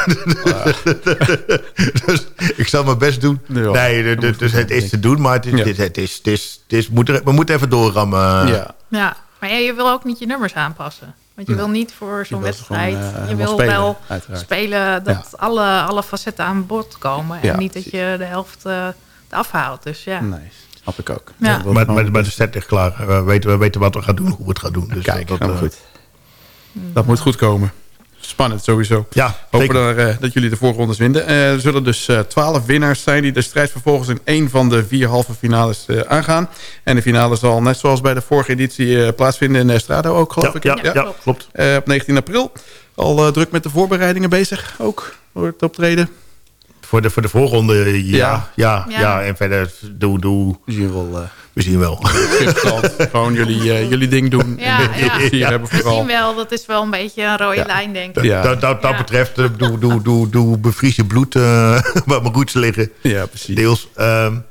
[SPEAKER 6] dus ik zal mijn best doen. Nee, dus, dus het is te doen, maar het is, ja. het is, het is, het moet er, we moeten even doorrammen.
[SPEAKER 3] Ja. ja, maar je wil ook niet je nummers aanpassen. Want je wil niet voor zo'n wedstrijd... Gewoon, uh, je wil spelen, wel uiteraard. spelen dat ja. alle, alle facetten aan bod komen. En niet dat je de helft uh, afhaalt. Dus ja.
[SPEAKER 4] Nee, snap ik ook.
[SPEAKER 6] Ja. Maar, maar, maar de set is klaar. We weten, we weten wat we gaan doen, hoe we het gaan doen. Dus
[SPEAKER 4] Kijk,
[SPEAKER 6] dat,
[SPEAKER 4] uh, goed. dat moet goed komen spannend sowieso.
[SPEAKER 6] Ja,
[SPEAKER 4] Hopen er, uh, dat jullie de voorrondes winnen. Uh, er zullen dus uh, twaalf winnaars zijn die de strijd vervolgens in één van de vier halve finales aangaan. En de finale zal net zoals bij de vorige editie plaatsvinden in Estrado ook, geloof
[SPEAKER 6] ja,
[SPEAKER 4] ik.
[SPEAKER 6] Ja, ja, ja klopt.
[SPEAKER 4] op 19 april. Al druk met de voorbereidingen bezig ook voor het optreden.
[SPEAKER 6] Voor de, voor de voorronde, ja. Ja, ja, ja. en verder doe... doe
[SPEAKER 4] je wel
[SPEAKER 6] we zien wel.
[SPEAKER 4] Gewoon jullie, uh, jullie ding doen.
[SPEAKER 3] Ja, en ja. ja. Hebben vooral. We zien wel, dat is wel een beetje een rode ja. lijn, denk ik.
[SPEAKER 6] Ja. Dat, dat, dat betreft, uh, doe, doe, doe, doe bevries je bloed uh, waar mijn roots liggen.
[SPEAKER 4] Ja, precies.
[SPEAKER 6] Deels. Um,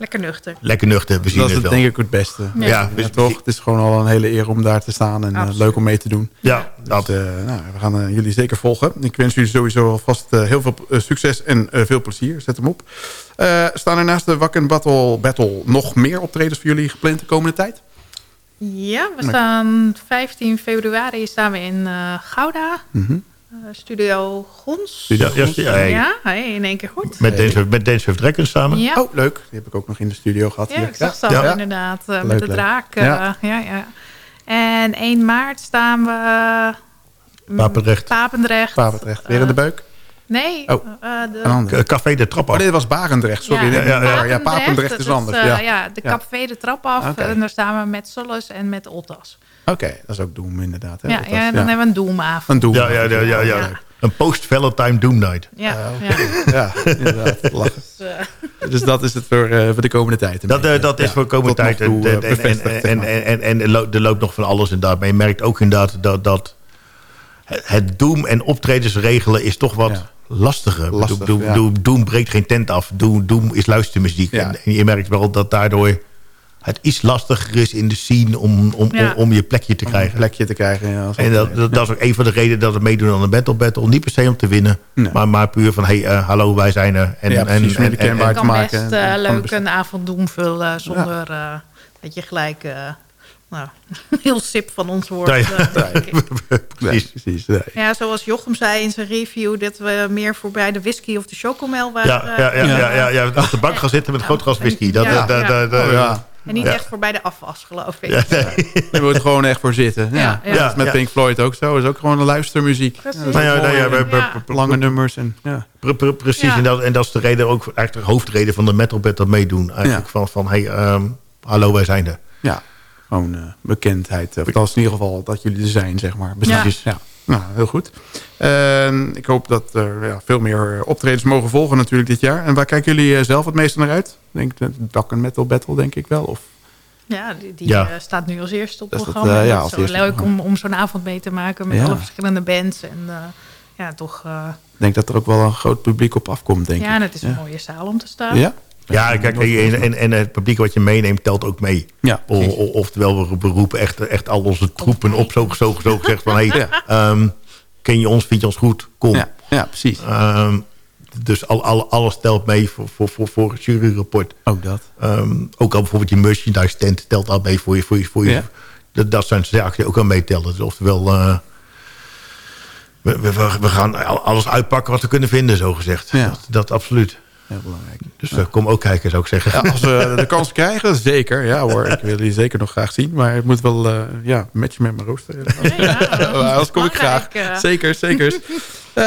[SPEAKER 3] Lekker nuchter.
[SPEAKER 6] Lekker nuchter, we zien
[SPEAKER 4] dat is
[SPEAKER 6] het
[SPEAKER 4] denk ik het beste. Ja, ja, ja toch? Het is gewoon al een hele eer om daar te staan en uh, leuk om mee te doen.
[SPEAKER 6] Ja,
[SPEAKER 4] dus, dat. Uh, nou, we gaan uh, jullie zeker volgen. Ik wens jullie sowieso alvast heel veel succes en veel plezier. Zet hem op. staan er naast de Wakken Battle, Battle nog meer optredens voor jullie gepland de komende tijd?
[SPEAKER 3] Ja, we staan 15 februari staan we in Gouda. Mm -hmm. Uh, Studio Gons.
[SPEAKER 6] Studio, ja,
[SPEAKER 3] ja, ja hey, in één keer goed.
[SPEAKER 6] Met Dance, met Dance Dragons samen.
[SPEAKER 3] Ja.
[SPEAKER 4] Oh, leuk. Die heb ik ook nog in de studio gehad.
[SPEAKER 3] Ja, hier. ik zag ze ja. inderdaad. Uh, leuk, met de draak. Uh, ja. ja, ja. En 1 maart staan we...
[SPEAKER 6] Papendrecht.
[SPEAKER 3] Papendrecht.
[SPEAKER 4] Papendrecht. Weer in de beuk?
[SPEAKER 3] Nee.
[SPEAKER 4] Oh.
[SPEAKER 6] de... Café de Trap af.
[SPEAKER 4] Oh, dit was Barendrecht. Sorry. Ja, ja, ja, ja, Papendrecht is anders.
[SPEAKER 3] Is,
[SPEAKER 4] ja.
[SPEAKER 3] ja, de Café de Trap af. Okay. En daar staan we met Solus en met Oltas.
[SPEAKER 4] Oké, okay, dat is ook Doom inderdaad. Hè,
[SPEAKER 3] ja, ja, dan hebben we een Doomavond.
[SPEAKER 4] Een Doom.
[SPEAKER 6] Ja, ja, ja, ja, ja. ja. Een post-Valentine Doom Night.
[SPEAKER 3] Ja,
[SPEAKER 4] uh, okay. ja. ja. inderdaad. Lachen. Dus, uh. dus dat is het voor, uh, voor de komende tijd.
[SPEAKER 6] Dat, uh, dat is voor de komende tijd. Toe, en, en, en, en, en, en, en er loopt nog van alles inderdaad. Maar je merkt ook inderdaad dat, dat het Doom en optredens regelen is toch wat... Lastiger. Lastig, Doom, ja. Doom, Doom, breekt geen tent af. Doom, Doom is luistermuziek. Ja. En je merkt wel dat daardoor het iets lastiger is in de scene om, om, ja. om, om, je plekje te krijgen.
[SPEAKER 4] plekje te krijgen, ja.
[SPEAKER 6] En dat, dat, dat, is ook een van de redenen dat we meedoen aan een battle battle. Niet per se om te winnen, nee. maar, maar puur van, hey, uh, hallo, wij zijn er.
[SPEAKER 4] En, ja, precies, en, en, en, en,
[SPEAKER 3] kan maken. best uh, leuk een avond doen vullen zonder uh, dat je gelijk... Nou, heel sip van ons wordt. Nee,
[SPEAKER 6] precies. precies nee.
[SPEAKER 3] Ja, zoals Jochem zei in zijn review... dat we meer voorbij de whisky of de chocomel waren.
[SPEAKER 6] Ja, ja, ja, ja, ja, ja, op de bank gaan zitten met een groot glas whisky. Dat, ja, dat, dat, dat,
[SPEAKER 3] oh, ja. En niet echt voorbij de afwas, geloof ik. Ja,
[SPEAKER 4] nee. Je moet gewoon echt voor zitten. Ja, ja. Dat is met Pink Floyd ook zo. Dat is ook gewoon een luistermuziek.
[SPEAKER 6] Precies. Nou ja, nou ja, we,
[SPEAKER 4] we, lange nummers. En, ja.
[SPEAKER 6] Pre, pre, precies, en, dat, en dat is de reden ook eigenlijk de hoofdreden van de metal bed dat meedoen. Eigenlijk van, van hey, um, hallo, wij zijn er.
[SPEAKER 4] Ja, gewoon uh, bekendheid. Of dat is in ieder geval dat jullie er zijn, zeg maar. Precies. Ja. Nou, heel goed. Uh, ik hoop dat er ja, veel meer optredens mogen volgen natuurlijk dit jaar. En waar kijken jullie zelf het meeste naar uit? Denk de Dak Metal Battle, denk ik wel? Of
[SPEAKER 3] Ja, die, die ja. staat nu als eerste op het programma. ja, als is leuk om, om zo'n avond mee te maken met alle verschillende bands. En ja, toch...
[SPEAKER 4] ik denk dat er ook wel een groot publiek op afkomt, denk
[SPEAKER 3] ja,
[SPEAKER 4] ik.
[SPEAKER 3] Ja, en het is een mooie zaal om te staan.
[SPEAKER 4] Ja?
[SPEAKER 6] Ja, kijk, en, en, en, het publiek wat je meeneemt telt ook mee. Ja, o, oftewel, we beroepen echt, echt al onze troepen op, zo, zo, zo gezegd van... Hey, ehm, ken je ons, vind je ons goed, kom.
[SPEAKER 4] Ja, ja precies.
[SPEAKER 6] Um, dus al, al, alles telt mee voor, voor, voor, voor het juryrapport.
[SPEAKER 4] Ook dat.
[SPEAKER 6] Um, ook al bijvoorbeeld je merchandise tent telt al mee voor je. Voor je, voor je dat, dat zijn zaken die ook al meetellen. Dus oftewel... Uh, we, we, we, gaan alles uitpakken wat we kunnen vinden, zo gezegd. Ja. Dat, dat absoluut.
[SPEAKER 4] Heel belangrijk.
[SPEAKER 6] Dus uh, kom ook kijken, zou ik zeggen.
[SPEAKER 4] Ja, als we de kans krijgen, zeker. Ja hoor, ik wil die zeker nog graag zien. Maar het moet wel uh, ja, matchen met mijn rooster. Ja, Anders kom ik graag. Zeker, zeker. Uh,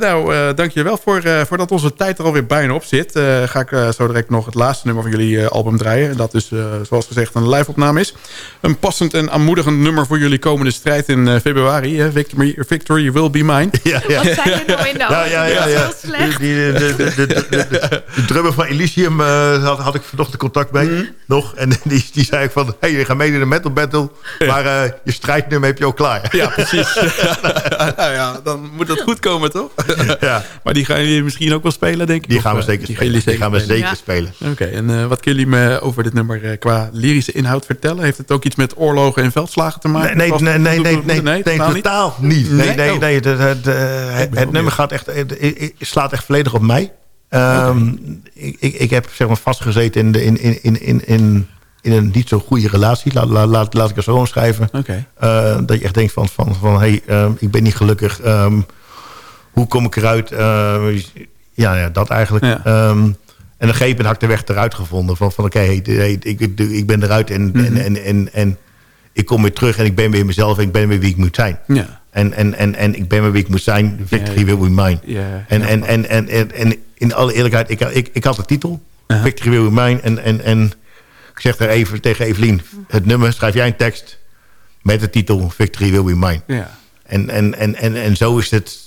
[SPEAKER 4] nou, uh, dankjewel voor, uh, voordat onze tijd er alweer bijna op zit. ga ik zo direct nog het laatste nummer van jullie album draaien. Dat dus, zoals gezegd, een live-opname is. Een passend en aanmoedigend nummer voor jullie komende strijd in februari. Victory, Victory Will Be Mine.
[SPEAKER 3] Ja, ja. Wat zijn er nou in de ja, ja, ja, ja.
[SPEAKER 6] De, de, de, de, drummer van Elysium had, had ik vanochtend contact mee. Mm. Nog. En die, die zei ik van, hey, je gaat mee in de metal battle. Maar je strijdnummer heb je ook klaar.
[SPEAKER 4] Ja, precies. nou ja, dan moet dat goed komen, toch? ja. Maar die gaan jullie misschien ook wel spelen, denk ik?
[SPEAKER 6] Die gaan we zeker die spelen. die gaan we zeker spelen.
[SPEAKER 4] Oké, en uh, wat kunnen jullie me over dit nummer uh, qua lyrische inhoud vertellen? Heeft het ook iets met oorlogen en veldslagen te maken?
[SPEAKER 6] Nee, nee, nee, nee, nee, nee, nee, totaal niet. Nee, nee, nee. Het, het, het nummer gaat echt, slaat echt volledig op mij. Um, ik, ik, ik heb zeg maar vastgezeten in, de, in, in, in, in, in een niet zo goede relatie. Laat, laat, laat, laat ik het zo omschrijven.
[SPEAKER 4] Okay.
[SPEAKER 6] Uh, dat je echt denkt van, van, van hey, um, ik ben niet gelukkig. Um, hoe kom ik eruit? Uh, ja, ja, dat eigenlijk. Ja. Um, en een gegeven had ik de weg eruit gevonden. Van, van oké, okay, hey, ik, ik, ik ben eruit en, mm -hmm. en, en, en, en, ik kom weer terug en ik ben weer mezelf en ik ben weer wie ik moet zijn.
[SPEAKER 4] Ja.
[SPEAKER 6] En, en, en, en ik ben weer wie ik moet zijn. Victory ja, will be mine.
[SPEAKER 4] Ja,
[SPEAKER 6] en, en, en, en, en, en in alle eerlijkheid, ik, ik, ik had de titel. Uh -huh. Victory will be mine. En, en, en ik zeg daar even tegen Evelien. Het nummer, schrijf jij een tekst met de titel Victory will be mine.
[SPEAKER 4] Ja.
[SPEAKER 6] En, en, en, en, en zo is het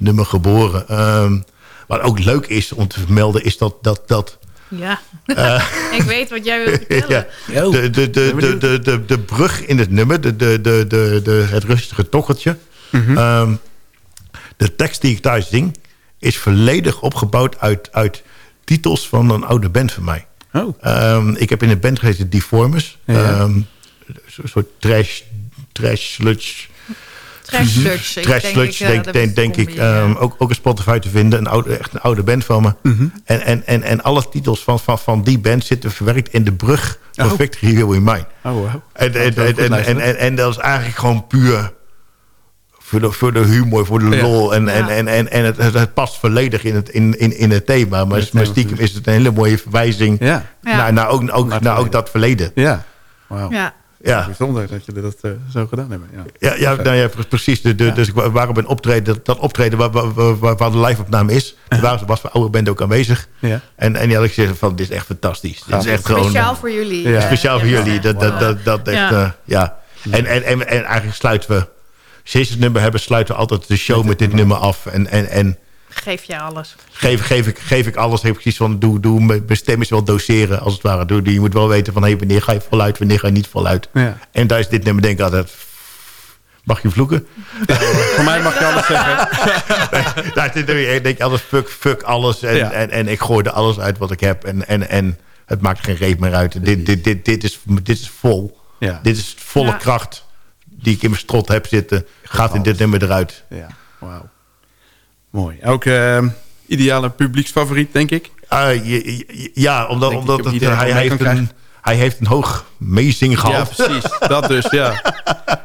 [SPEAKER 6] nummer geboren. Um, wat ook leuk is om te vermelden is dat... dat, dat
[SPEAKER 3] ja, uh, ik weet wat jij wil vertellen.
[SPEAKER 6] Ja, de, de, de, de, de, de, de brug in het nummer, de, de, de, de, de, het rustige tokkeltje. Mm -hmm. um, de tekst die ik daar zing is volledig opgebouwd uit, uit titels van een oude band van mij.
[SPEAKER 4] Oh.
[SPEAKER 6] Um, ik heb in een band gezeten, Deformers. Ja. Um, een soort trash, trash sludge
[SPEAKER 3] Trash Sludge.
[SPEAKER 6] Trash Sludge, denk, denk, denk, denk ik. Um, ook, ook een Spotify te vinden. Een oude, echt een oude band van me.
[SPEAKER 4] Mm -hmm.
[SPEAKER 6] en, en, en, en alle titels van, van, van die band zitten verwerkt in de brug van
[SPEAKER 4] oh.
[SPEAKER 6] Victory Will in Mine.
[SPEAKER 4] Oh, wow.
[SPEAKER 6] En, en, en, en, en, en, en dat is eigenlijk gewoon puur voor de, voor de humor, voor de lol. En, ja. en, en, en, en het, het, het, past volledig in het, in, in, in het thema. Maar, maar stiekem is het een hele mooie verwijzing
[SPEAKER 4] ja.
[SPEAKER 6] Naar, naar, ook, ook, naar, naar ook dat verleden.
[SPEAKER 4] Ja.
[SPEAKER 3] Ja.
[SPEAKER 6] Ja.
[SPEAKER 4] Bijzonder dat jullie dat uh, zo gedaan hebben. Ja,
[SPEAKER 6] ja, ja, nou ja precies. De, de, ja. Dus waarom een optreden, dat, dat optreden waar, waar, waar, waar de live-opname is... -huh. was voor oude band ook aanwezig.
[SPEAKER 4] Ja.
[SPEAKER 6] En, en ja, ik zeg van, dit is echt fantastisch. Dit is echt
[SPEAKER 3] speciaal
[SPEAKER 6] gewoon,
[SPEAKER 3] voor jullie.
[SPEAKER 6] Ja. Speciaal voor jullie. Dat, dat, dat, dat echt, ja. Uh, ja. En, en, en, en eigenlijk sluiten we... Sinds het nummer hebben, sluiten we altijd de show met, met dit nummer af. En, en, en
[SPEAKER 3] Geef je alles.
[SPEAKER 6] Geef, geef, ik, geef ik alles. Heb ik precies van, doe, doe, mijn stem is wel doseren, als het ware. Doe, je moet wel weten van, hey, wanneer ga je voluit, wanneer ga je niet voluit.
[SPEAKER 4] Ja.
[SPEAKER 6] En daar is dit nummer denk ik altijd... Mag je vloeken?
[SPEAKER 4] Ja, voor mij mag je alles zeggen.
[SPEAKER 6] daar zit er, denk ik altijd, fuck, fuck alles. En, ja. en, en ik gooi er alles uit wat ik heb. En, en, en het maakt geen reet meer uit. Dit, dit, dit, dit, is, dit is vol.
[SPEAKER 4] Ja.
[SPEAKER 6] Dit is volle kracht die ik in mijn strot heb zitten. Gaat in dit nummer eruit.
[SPEAKER 4] Ja, wauw. Mooi. Ook uh, ideale publieksfavoriet, denk ik?
[SPEAKER 6] Uh, ja, omdat, omdat het, hij, hij, heeft een, hij heeft een hoog meezinggehalte.
[SPEAKER 4] Ja, precies. Dat dus, ja.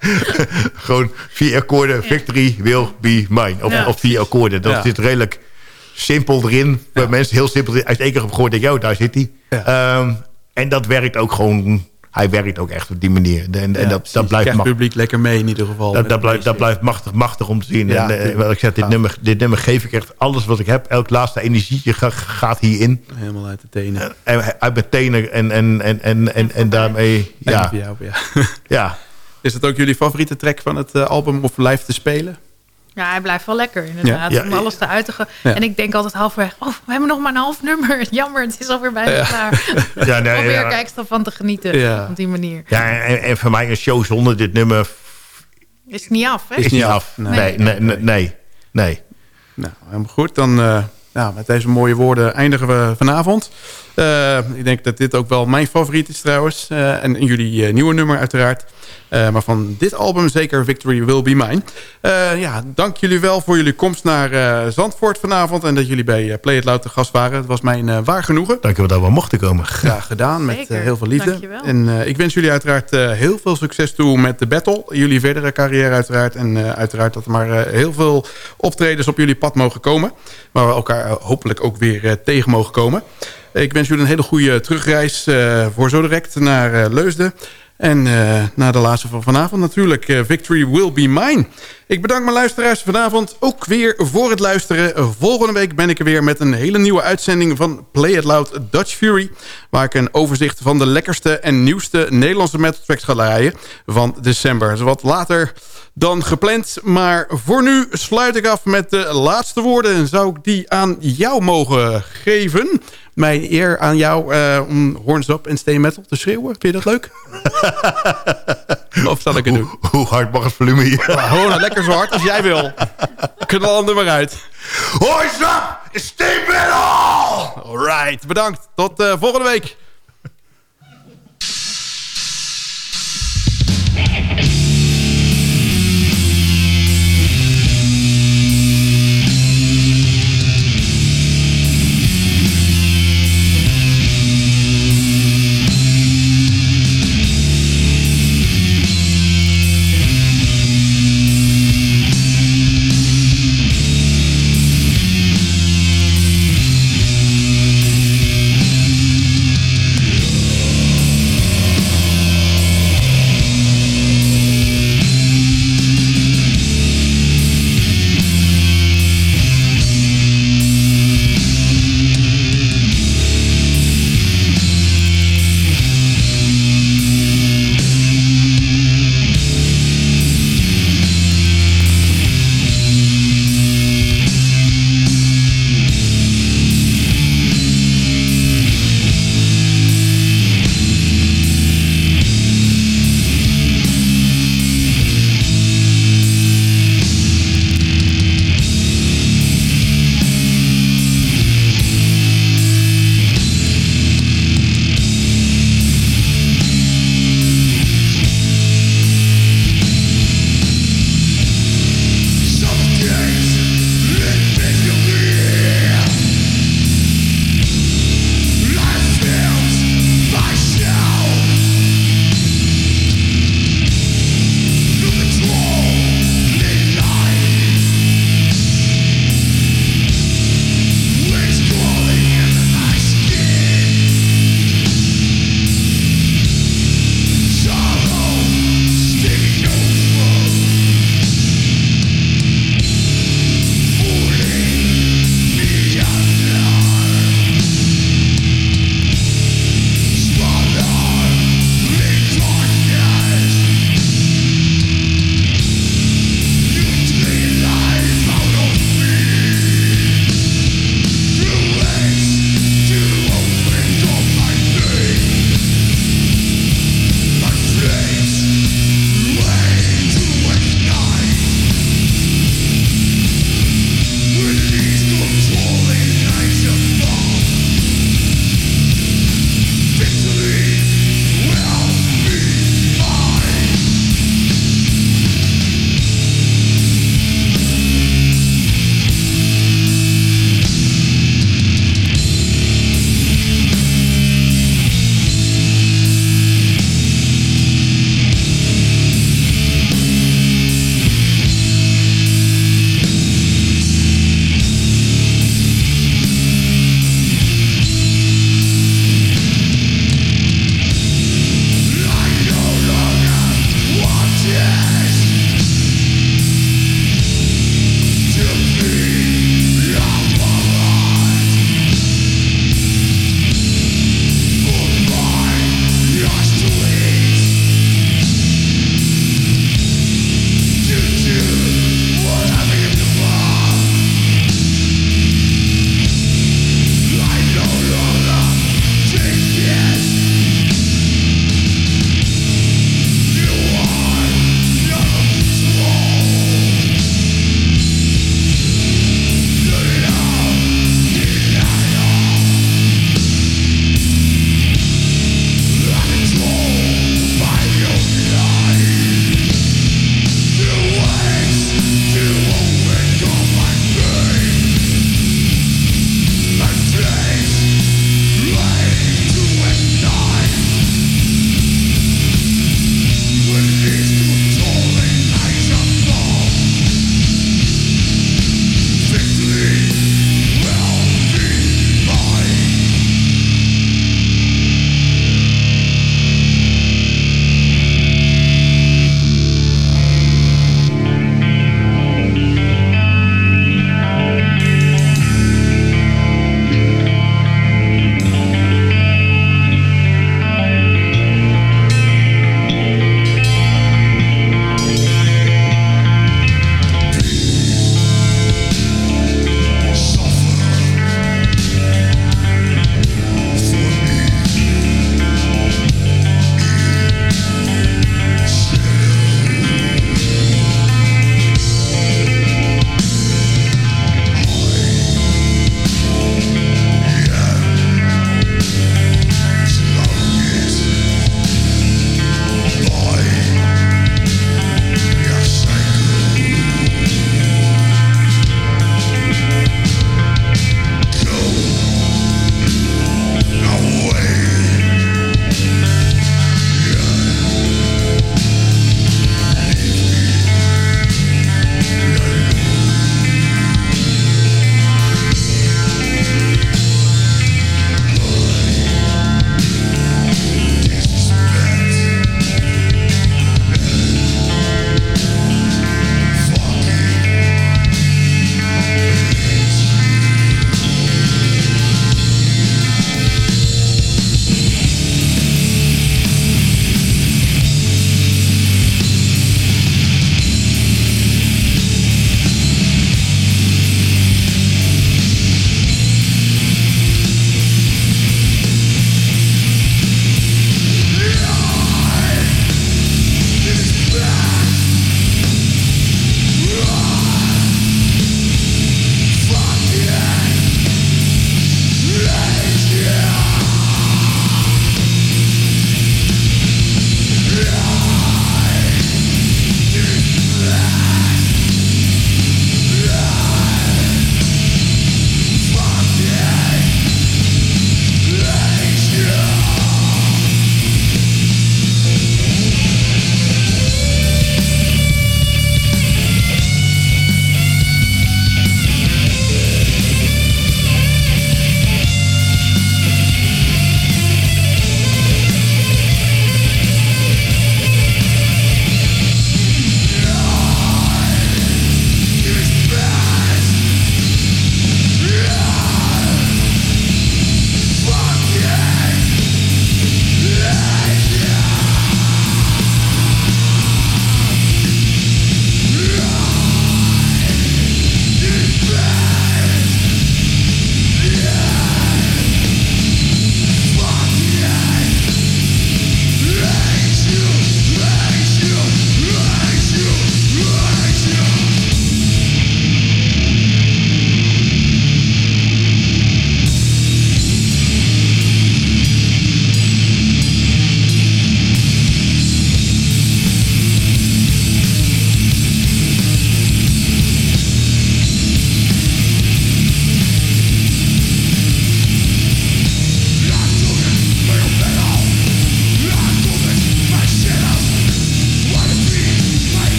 [SPEAKER 6] Gewoon vier akkoorden. Victory will be mine. Of, ja. of vier akkoorden. Dat ja. zit redelijk simpel erin. Bij ja. mensen heel simpel. Als je één keer hebt gehoord, denk je, oh, daar zit hij.
[SPEAKER 4] Ja.
[SPEAKER 6] Um, en dat werkt ook gewoon hij werkt ook echt op die manier. En, ja, en dat, dat blijft
[SPEAKER 4] het publiek lekker mee in ieder geval.
[SPEAKER 6] Dat, dat, blijft, dat blijft machtig, machtig om te zien. Ja, en, uh, wat ik zeg, dit, ja. nummer, dit nummer geef ik echt alles wat ik heb. Elk laatste energietje ga, gaat hierin.
[SPEAKER 4] Helemaal uit de tenen.
[SPEAKER 6] En, en, uit mijn tenen en, en, en, en, en, en daarmee... Ja.
[SPEAKER 4] Jou, ja.
[SPEAKER 6] ja.
[SPEAKER 4] Is het ook jullie favoriete track van het album of live te spelen?
[SPEAKER 3] Ja, hij blijft wel lekker inderdaad. Om alles te uitigen. En ik denk altijd halfweg, oh, we hebben nog maar een half nummer. Jammer, het is alweer bijna klaar. ja, nee, Probeer er extra van te genieten op die manier.
[SPEAKER 6] Ja, en, en, voor mij een show zonder dit nummer...
[SPEAKER 3] Is niet af, hè?
[SPEAKER 6] Is niet af. Nee, nee, nee. nee, nee.
[SPEAKER 4] Nou, helemaal goed. Dan uh, nou, met deze mooie woorden eindigen we vanavond. Uh, ik denk dat dit ook wel mijn favoriet is trouwens. Uh, en jullie nieuwe nummer uiteraard. Uh, maar van dit album zeker Victory Will Be Mine. Uh, ja, dank jullie wel voor jullie komst naar uh, Zandvoort vanavond. En dat jullie bij Play It Loud te gast waren. Het was mijn waar genoegen.
[SPEAKER 6] Dank je wel dat we mochten komen.
[SPEAKER 4] Graag gedaan, met heel veel liefde. En ik wens jullie uiteraard heel veel succes toe met de battle. Jullie verdere carrière uiteraard. En uiteraard dat er maar heel veel optredens op jullie pad mogen komen. Waar we elkaar hopelijk ook weer tegen mogen komen. Ik wens jullie een hele goede terugreis voor zo direct naar Leusden. En uh, na de laatste van vanavond natuurlijk, uh, Victory Will Be Mine. Ik bedank mijn luisteraars vanavond ook weer voor het luisteren. Volgende week ben ik er weer met een hele nieuwe uitzending van Play It Loud Dutch Fury. Waar ik een overzicht van de lekkerste en nieuwste Nederlandse metal tracks ga draaien van december. Dus wat later dan gepland. Maar voor nu sluit ik af met de laatste woorden. Zou ik die aan jou mogen geven? Mijn eer aan jou uh, om Horns Up en Stay Metal te schreeuwen. Vind je dat leuk? of zal ik het doen?
[SPEAKER 6] Hoe, hoe hard mag het volume hier?
[SPEAKER 4] Gewoon lekker zo hard als jij wil. Knal er maar uit.
[SPEAKER 6] Up en Stay Metal!
[SPEAKER 4] Alright, bedankt. Tot uh, volgende week.